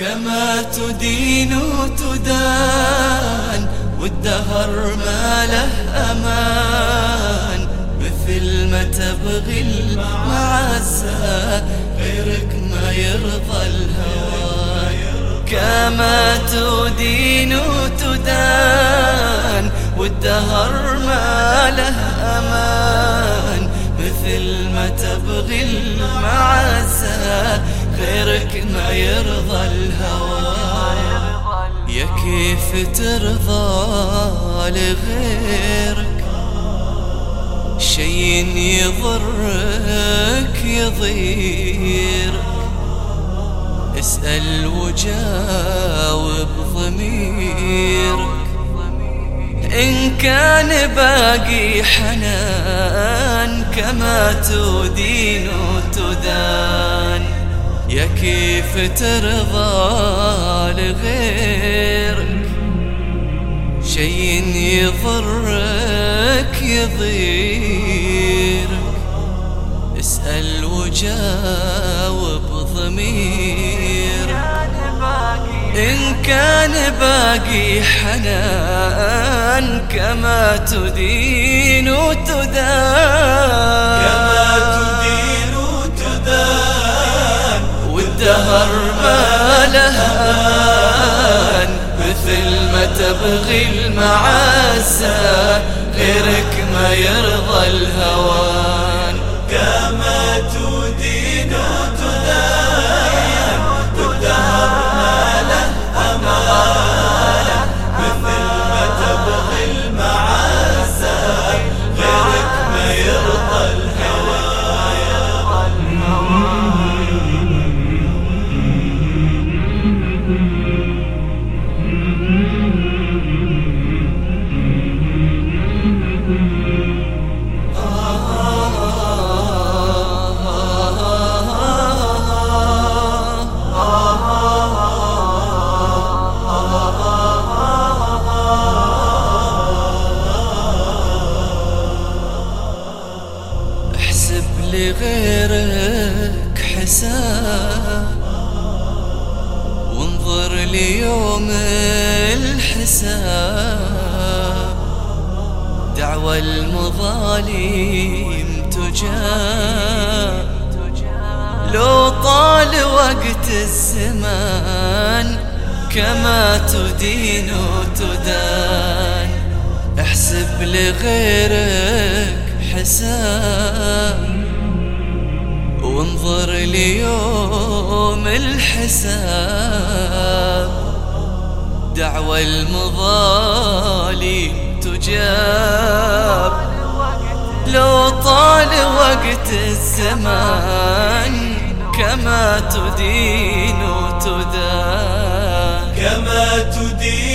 كما تدين تدان والدهر ما له أمان. مثل ما تبغي المعزة غيرك ما يرضى الهوى كما تدين تدان والدهر ما له أمان. مثل ما تبغي المعزة غيرك ما يرضى الهوى. يا كيف ترضى لغيرك؟ شي يضرك يضيرك. اسأل وجاوب ضميرك. إن كان باقي حنان كما تدين تدان يا كيف ترضى لغيرك؟ شي يضرك يضيرك. اسأل وجاوب ضميرك إن كان باقي حنان كما تدين تدان والدهر ما لهان مثل ما تبغي المعزة غيرك ما يرضى الهوان لغيرك حساب. وانظر ليوم الحساب. دعوى المظالم تجاب. لو طال وقت الزمان كما تدين تدان احسب لغيرك حساب. ليوم الحساب. دعوى المظالم تجاب. لو طال وقت الزمان كما تدين تدان كما تدين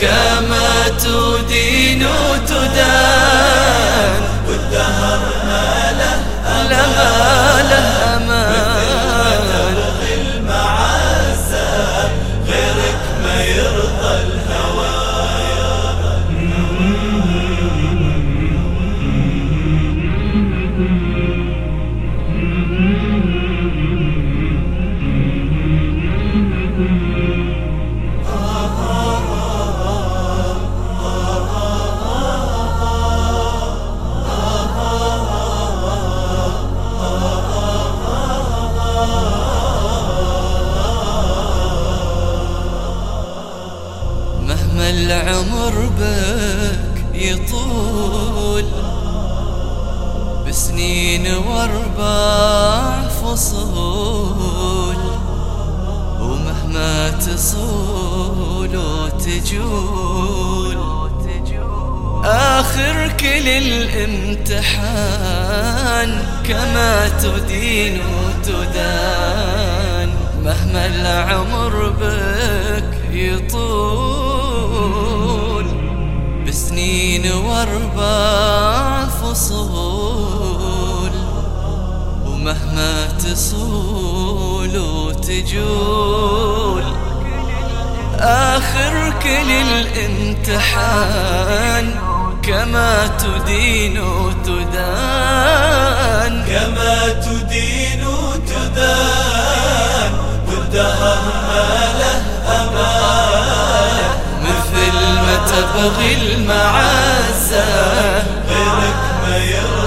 كما تدين تدان. العمر بك يطول بسنين واربع فصول ومهما تصول وتجول. آخر كل الامتحان كما تدين تدان مهما العمر بك يطول بسنين واربع فصول. ومهما تصول وتجول. آخر كل الامتحان كما تدين تدان كما تدين تدان أبغي المعزة. غيرك ما يرى